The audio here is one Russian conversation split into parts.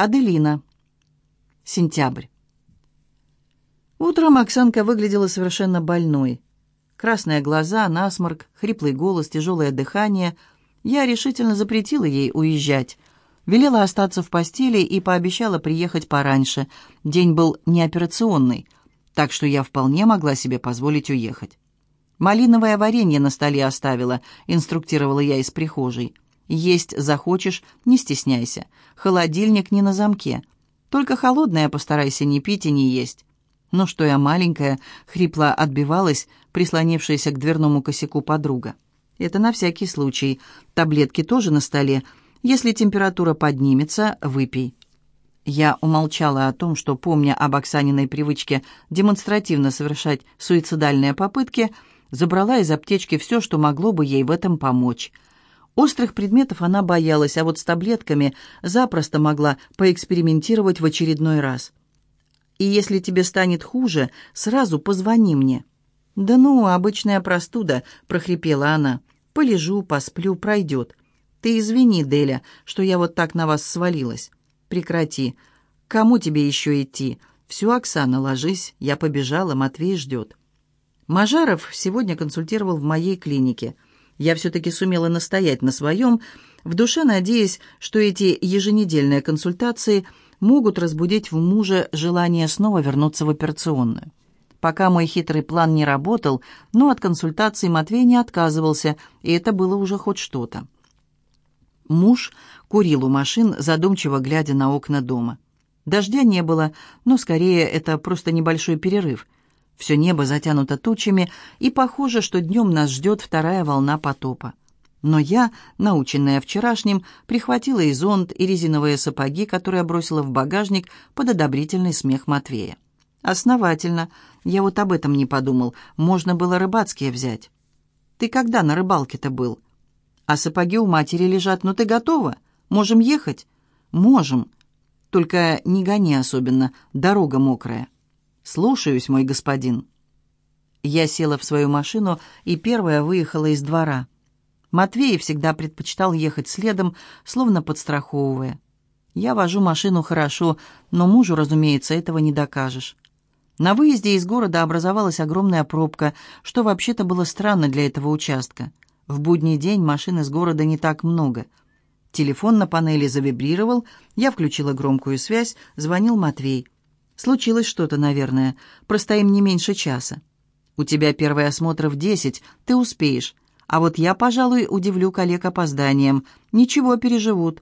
Аделина. Сентябрь. Утром Оксанка выглядела совершенно больной. Красные глаза, насморк, хриплый голос, тяжелое дыхание. Я решительно запретила ей уезжать. Велела остаться в постели и пообещала приехать пораньше. День был неоперационный, так что я вполне могла себе позволить уехать. «Малиновое варенье на столе оставила», — инструктировала я из прихожей. «Есть захочешь, не стесняйся. Холодильник не на замке. Только холодное постарайся не пить и не есть. «Ну что я маленькая?» — хрипло отбивалась, прислонившаяся к дверному косяку подруга. «Это на всякий случай. Таблетки тоже на столе. Если температура поднимется, выпей». Я умолчала о том, что, помня об Оксаниной привычке демонстративно совершать суицидальные попытки, забрала из аптечки все, что могло бы ей в этом помочь. Острых предметов она боялась, а вот с таблетками запросто могла поэкспериментировать в очередной раз и если тебе станет хуже, сразу позвони мне». «Да ну, обычная простуда», — прохрипела она. «Полежу, посплю, пройдет. Ты извини, Деля, что я вот так на вас свалилась. Прекрати. Кому тебе еще идти? Все, Оксана, ложись. Я побежала, Матвей ждет». Мажаров сегодня консультировал в моей клинике. Я все-таки сумела настоять на своем, в душе надеясь, что эти еженедельные консультации — могут разбудить в муже желание снова вернуться в операционную. Пока мой хитрый план не работал, но от консультации Матвей не отказывался, и это было уже хоть что-то. Муж курил у машин, задумчиво глядя на окна дома. Дождя не было, но скорее это просто небольшой перерыв. Все небо затянуто тучами, и похоже, что днем нас ждет вторая волна потопа. Но я, наученная вчерашним, прихватила и зонт, и резиновые сапоги, которые бросила в багажник под одобрительный смех Матвея. «Основательно. Я вот об этом не подумал. Можно было рыбацкие взять». «Ты когда на рыбалке-то был?» «А сапоги у матери лежат. Ну ты готова? Можем ехать?» «Можем. Только не гони особенно. Дорога мокрая». «Слушаюсь, мой господин». Я села в свою машину и первая выехала из двора. Матвей всегда предпочитал ехать следом, словно подстраховывая. Я вожу машину хорошо, но мужу, разумеется, этого не докажешь. На выезде из города образовалась огромная пробка, что вообще-то было странно для этого участка. В будний день машин из города не так много. Телефон на панели завибрировал, я включила громкую связь, звонил Матвей. «Случилось что-то, наверное. Простоим не меньше часа». «У тебя первый осмотр в десять, ты успеешь. А вот я, пожалуй, удивлю коллег опозданием. Ничего, переживут.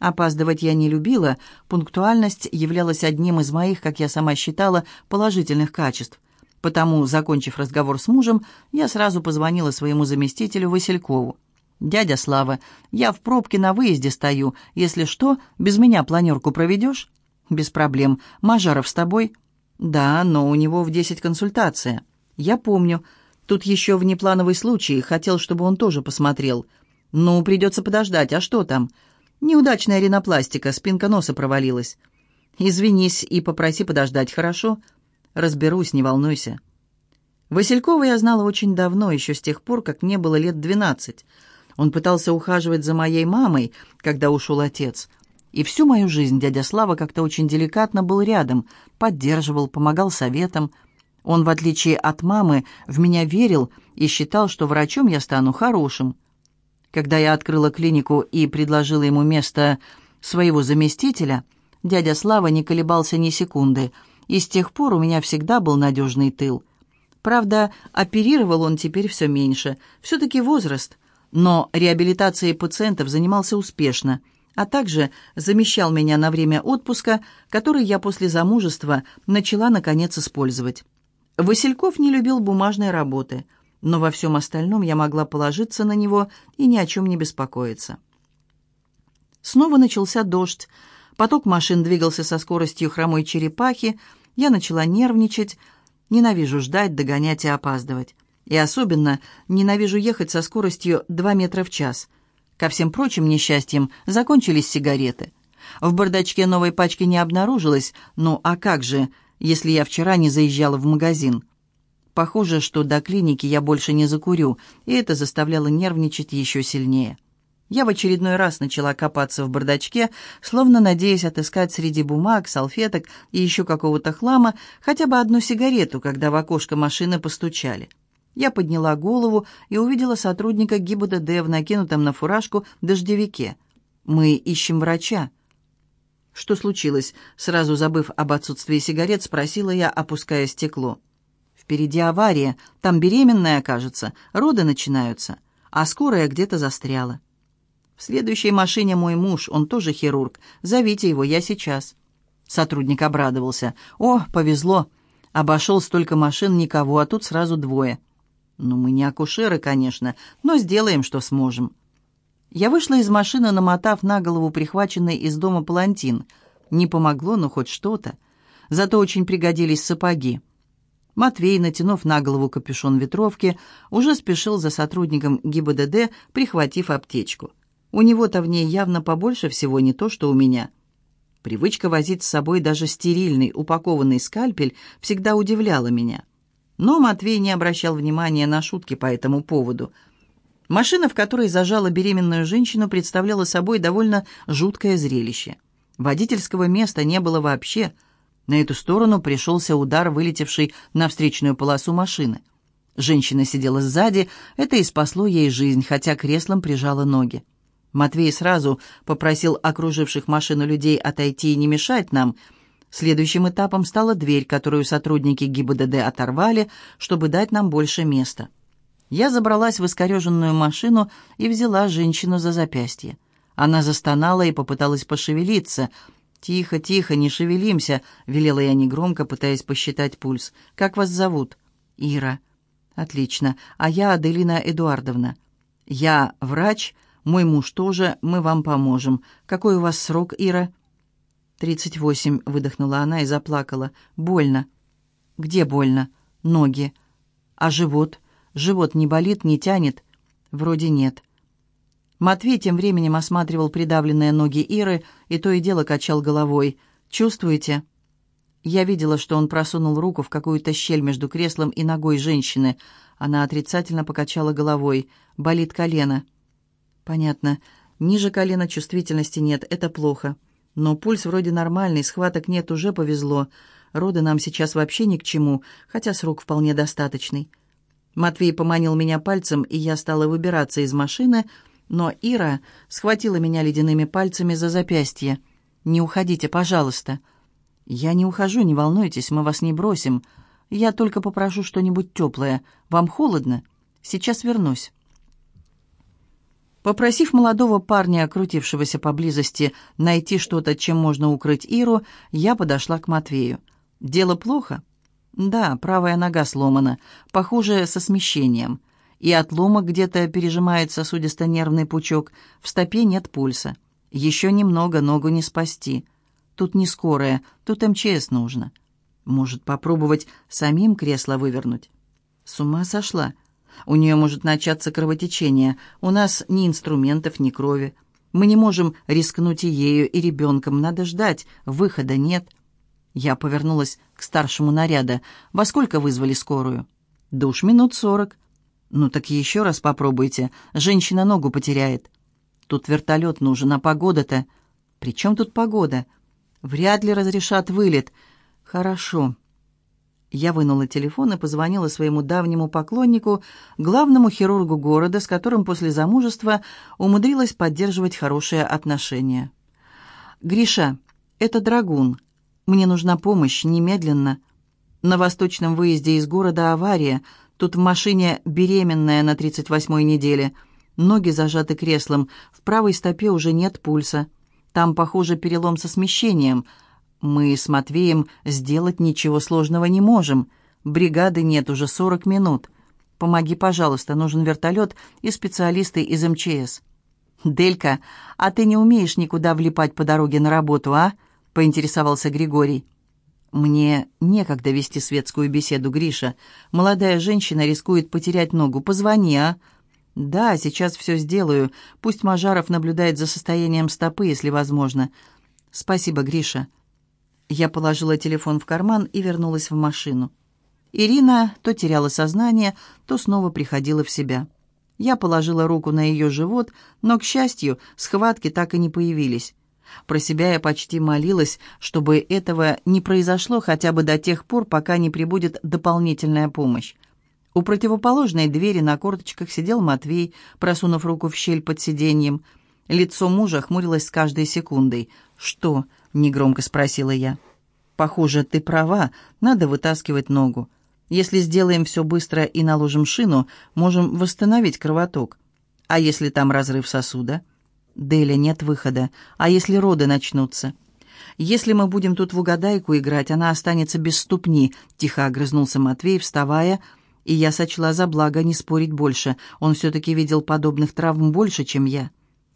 Опаздывать я не любила, пунктуальность являлась одним из моих, как я сама считала, положительных качеств. Потому, закончив разговор с мужем, я сразу позвонила своему заместителю Василькову. «Дядя Слава, я в пробке на выезде стою. Если что, без меня планерку проведешь?» «Без проблем. Мажаров с тобой?» «Да, но у него в десять консультация». «Я помню. Тут еще внеплановый случай, хотел, чтобы он тоже посмотрел. Ну, придется подождать, а что там? Неудачная ринопластика, спинка носа провалилась. Извинись и попроси подождать, хорошо? Разберусь, не волнуйся. Василькова я знала очень давно, еще с тех пор, как мне было лет двенадцать. Он пытался ухаживать за моей мамой, когда ушел отец. И всю мою жизнь дядя Слава как-то очень деликатно был рядом, поддерживал, помогал советом, он, в отличие от мамы, в меня верил и считал, что врачом я стану хорошим. Когда я открыла клинику и предложила ему место своего заместителя, дядя Слава не колебался ни секунды, и с тех пор у меня всегда был надежный тыл. Правда, оперировал он теперь все меньше, все-таки возраст, но реабилитацией пациентов занимался успешно, а также замещал меня на время отпуска, который я после замужества начала, наконец, использовать. Васильков не любил бумажной работы, но во всем остальном я могла положиться на него и ни о чем не беспокоиться. Снова начался дождь, поток машин двигался со скоростью хромой черепахи, я начала нервничать, ненавижу ждать, догонять и опаздывать. И особенно ненавижу ехать со скоростью 2 метра в час. Ко всем прочим несчастьям закончились сигареты. В бардачке новой пачки не обнаружилось, ну а как же, если я вчера не заезжала в магазин. Похоже, что до клиники я больше не закурю, и это заставляло нервничать еще сильнее. Я в очередной раз начала копаться в бардачке, словно надеясь отыскать среди бумаг, салфеток и еще какого-то хлама хотя бы одну сигарету, когда в окошко машины постучали. Я подняла голову и увидела сотрудника ГИБДД в накинутом на фуражку дождевике. «Мы ищем врача». «Что случилось?» Сразу забыв об отсутствии сигарет, спросила я, опуская стекло. «Впереди авария. Там беременная, кажется. Роды начинаются. А скорая где-то застряла». В следующей машине мой муж, он тоже хирург. Зовите его, я сейчас». Сотрудник обрадовался. «О, повезло. Обошел столько машин, никого, а тут сразу двое». «Ну, мы не акушеры, конечно, но сделаем, что сможем». Я вышла из машины, намотав на голову прихваченный из дома палантин. Не помогло, но хоть что-то. Зато очень пригодились сапоги. Матвей, натянув на голову капюшон ветровки, уже спешил за сотрудником ГИБДД, прихватив аптечку. У него-то в ней явно побольше всего не то, что у меня. Привычка возить с собой даже стерильный, упакованный скальпель всегда удивляла меня. Но Матвей не обращал внимания на шутки по этому поводу. Машина, в которой зажала беременную женщину, представляла собой довольно жуткое зрелище. Водительского места не было вообще. На эту сторону пришелся удар, вылетевший на встречную полосу машины. Женщина сидела сзади, это и спасло ей жизнь, хотя креслом прижала ноги. Матвей сразу попросил окруживших машину людей отойти и не мешать нам. Следующим этапом стала дверь, которую сотрудники ГИБДД оторвали, чтобы дать нам больше места. Я забралась в искореженную машину и взяла женщину за запястье. Она застонала и попыталась пошевелиться. «Тихо, тихо, не шевелимся», — велела я негромко, пытаясь посчитать пульс. «Как вас зовут?» «Ира». «Отлично. А я Аделина Эдуардовна. Я врач», — мой муж тоже, мы вам поможем. Какой у вас срок, Ира?» «Тридцать восемь», — выдохнула она и заплакала. «Больно». «Где больно?» «Ноги». «А живот? Живот не болит, не тянет?» «Вроде нет». Матвей тем временем осматривал придавленные ноги Иры и то и дело качал головой. «Чувствуете?» Я видела, что он просунул руку в какую-то щель между креслом и ногой женщины. Она отрицательно покачала головой. «Болит колено». «Понятно. Ниже колена чувствительности нет, это плохо. Но пульс вроде нормальный, схваток нет, уже повезло. Роды нам сейчас вообще ни к чему, хотя срок вполне достаточный». Матвей поманил меня пальцем, и я стала выбираться из машины, но Ира схватила меня ледяными пальцами за запястье. «Не уходите, пожалуйста». «Я не ухожу, не волнуйтесь, мы вас не бросим. Я только попрошу что-нибудь теплое. Вам холодно? Сейчас вернусь». Попросив молодого парня, крутившегося поблизости, найти что-то, чем можно укрыть Иру, я подошла к Матвею. «Дело плохо?» «Да, правая нога сломана, похоже, со смещением. И отломок где-то пережимает сосудисто-нервный пучок, в стопе нет пульса. Еще немного, ногу не спасти. Тут не скорая, тут МЧС нужно. Может, попробовать самим кресло вывернуть?» «С ума сошла?» У нее может начаться кровотечение. У нас ни инструментов, ни крови. Мы не можем рискнуть и ею, и ребенком. Надо ждать. Выхода нет. Я повернулась к старшему наряда. Во сколько вызвали скорую? Душ минут сорок. Ну так еще раз попробуйте. Женщина ногу потеряет. Тут вертолет нужен, а погода-то... При чем тут погода? Вряд ли разрешат вылет. Хорошо. Я вынула телефон и позвонила своему давнему поклоннику, главному хирургу города, с которым после замужества умудрилась поддерживать хорошие отношения. «Гриша, это Драгун. Мне нужна помощь, немедленно. На восточном выезде из города авария. Тут в машине беременная на 38-й неделе. Ноги зажаты креслом, в правой стопе уже нет пульса. Там, похоже, перелом со смещением». Мы с Матвеем сделать ничего сложного не можем. Бригады нет уже 40 минут. Помоги, пожалуйста, нужен вертолет и специалисты из МЧС. «Делька, а ты не умеешь никуда влипать по дороге на работу, а?» — поинтересовался Григорий. «Мне некогда вести светскую беседу, Гриша. Молодая женщина рискует потерять ногу. Позвони, а?» «Да, сейчас все сделаю. Пусть Мажаров наблюдает за состоянием стопы, если возможно. Спасибо, Гриша». Я положила телефон в карман и вернулась в машину. Ирина то теряла сознание, то снова приходила в себя. Я положила руку на ее живот, но, к счастью, схватки так и не появились. Про себя я почти молилась, чтобы этого не произошло хотя бы до тех пор, пока не прибудет дополнительная помощь. У противоположной двери на корточках сидел Матвей, просунув руку в щель под сиденьем. Лицо мужа хмурилось с каждой секундой. «Что?» — негромко спросила я. «Похоже, ты права, надо вытаскивать ногу. Если сделаем все быстро и наложим шину, можем восстановить кровоток. А если там разрыв сосуда?» «Деля, нет выхода. А если роды начнутся?» «Если мы будем тут в угадайку играть, она останется без ступни», — тихо огрызнулся Матвей, вставая, — и я сочла за благо не спорить больше. Он все-таки видел подобных травм больше, чем я.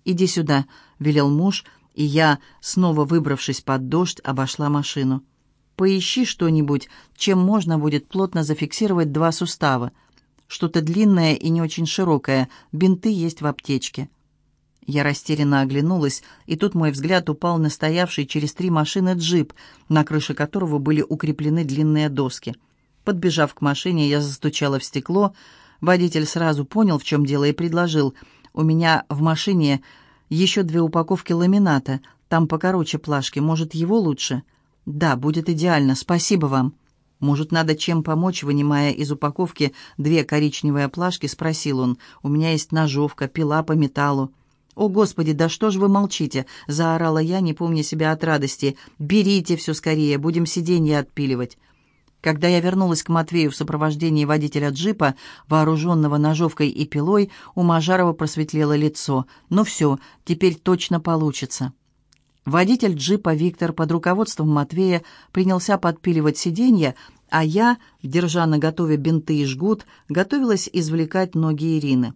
«Иди сюда», — велел муж, и я, снова выбравшись под дождь, обошла машину. «Поищи что-нибудь, чем можно будет плотно зафиксировать два сустава. Что-то длинное и не очень широкое, бинты есть в аптечке». Я растерянно оглянулась, и тут мой взгляд упал на стоявший через три машины джип, на крыше которого были укреплены длинные доски — Подбежав к машине, я застучала в стекло. Водитель сразу понял, в чем дело, и предложил. «У меня в машине еще две упаковки ламината. Там покороче плашки. Может, его лучше?» «Да, будет идеально. Спасибо вам». «Может, надо чем помочь?» Вынимая из упаковки две коричневые плашки, спросил он. «У меня есть ножовка, пила по металлу». «О, Господи, да что ж вы молчите?» — заорала я, не помня себя от радости. «Берите все скорее, будем сиденье отпиливать». Когда я вернулась к Матвею в сопровождении водителя джипа, вооруженного ножовкой и пилой, у Мажарова просветлело лицо. «Ну все, теперь точно получится». Водитель джипа Виктор под руководством Матвея принялся подпиливать сиденье, а я, держа на готове бинты и жгут, готовилась извлекать ноги Ирины.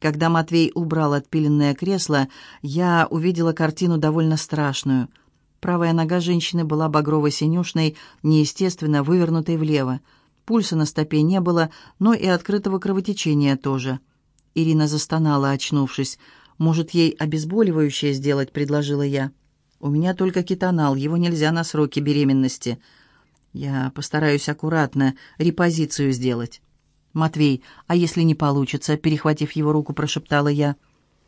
Когда Матвей убрал отпиленное кресло, я увидела картину довольно страшную – Правая нога женщины была багрово-синюшной, неестественно вывернутой влево. Пульса на стопе не было, но и открытого кровотечения тоже. Ирина застонала, очнувшись. «Может, ей обезболивающее сделать?» — предложила я. «У меня только кетонал, его нельзя на сроки беременности». «Я постараюсь аккуратно репозицию сделать». «Матвей, а если не получится?» — перехватив его руку, прошептала я.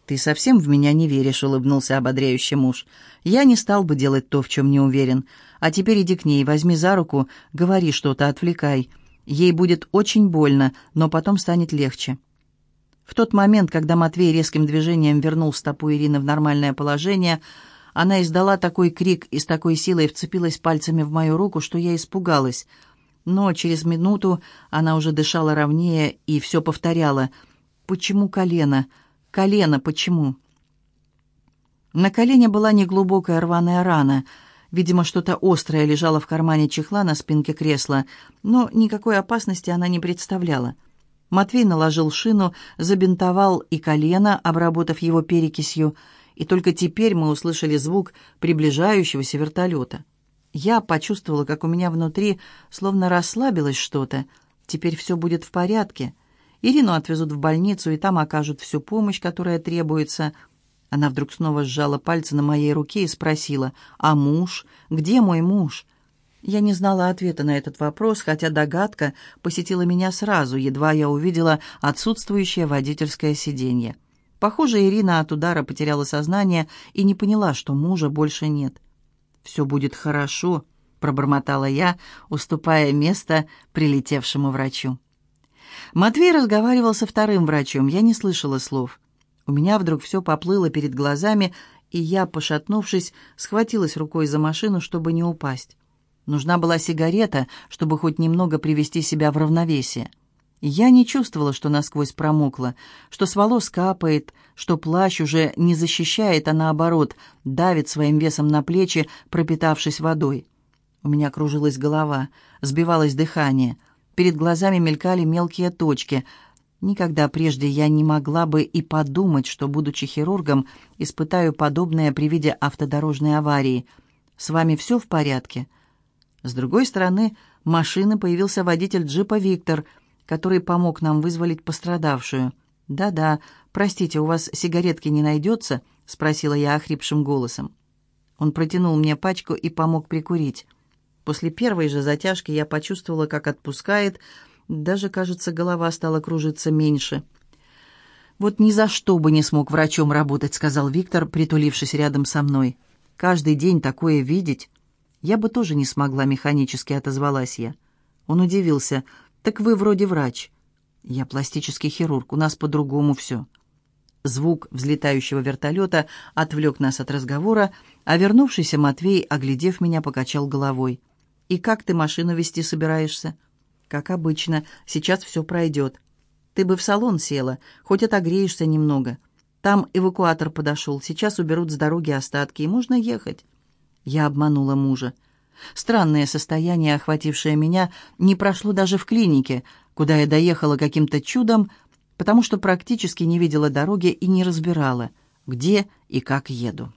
«Ты совсем в меня не веришь», — улыбнулся ободряющий муж. «Я не стал бы делать то, в чем не уверен. А теперь иди к ней, возьми за руку, говори что-то, отвлекай. Ей будет очень больно, но потом станет легче». В тот момент, когда Матвей резким движением вернул стопу Ирины в нормальное положение, она издала такой крик и с такой силой вцепилась пальцами в мою руку, что я испугалась. Но через минуту она уже дышала ровнее и все повторяла. «Почему колено?» Колено почему? На колене была неглубокая рваная рана. Видимо, что-то острое лежало в кармане чехла на спинке кресла, но никакой опасности она не представляла. Матвей наложил шину, забинтовал и колено, обработав его перекисью, и только теперь мы услышали звук приближающегося вертолета. Я почувствовала, как у меня внутри словно расслабилось что-то. Теперь все будет в порядке. Ирину отвезут в больницу, и там окажут всю помощь, которая требуется. Она вдруг снова сжала пальцы на моей руке и спросила, «А муж? Где мой муж?» Я не знала ответа на этот вопрос, хотя догадка посетила меня сразу, едва я увидела отсутствующее водительское сиденье. Похоже, Ирина от удара потеряла сознание и не поняла, что мужа больше нет. «Все будет хорошо», — пробормотала я, уступая место прилетевшему врачу. Матвей разговаривал со вторым врачом, я не слышала слов. У меня вдруг все поплыло перед глазами, и я, пошатнувшись, схватилась рукой за машину, чтобы не упасть. Нужна была сигарета, чтобы хоть немного привести себя в равновесие. Я не чувствовала, что насквозь промокла, что с волос капает, что плащ уже не защищает, а наоборот, давит своим весом на плечи, пропитавшись водой. У меня кружилась голова, сбивалось дыхание — Перед глазами мелькали мелкие точки. Никогда прежде я не могла бы и подумать, что, будучи хирургом, испытаю подобное при виде автодорожной аварии. С вами все в порядке? С другой стороны машины появился водитель джипа «Виктор», который помог нам вызволить пострадавшую. «Да-да, простите, у вас сигаретки не найдется?» — спросила я охрипшим голосом. Он протянул мне пачку и помог прикурить. После первой же затяжки я почувствовала, как отпускает, даже, кажется, голова стала кружиться меньше. «Вот ни за что бы не смог врачом работать», — сказал Виктор, притулившись рядом со мной. «Каждый день такое видеть...» «Я бы тоже не смогла», — механически отозвалась я. Он удивился. «Так вы вроде врач». «Я пластический хирург, у нас по-другому все». Звук взлетающего вертолета отвлек нас от разговора, а вернувшийся Матвей, оглядев меня, покачал головой. «И как ты машину вести собираешься?» «Как обычно. Сейчас все пройдет. Ты бы в салон села, хоть отогреешься немного. Там эвакуатор подошел, сейчас уберут с дороги остатки, и можно ехать». Я обманула мужа. Странное состояние, охватившее меня, не прошло даже в клинике, куда я доехала каким-то чудом, потому что практически не видела дороги и не разбирала, где и как еду.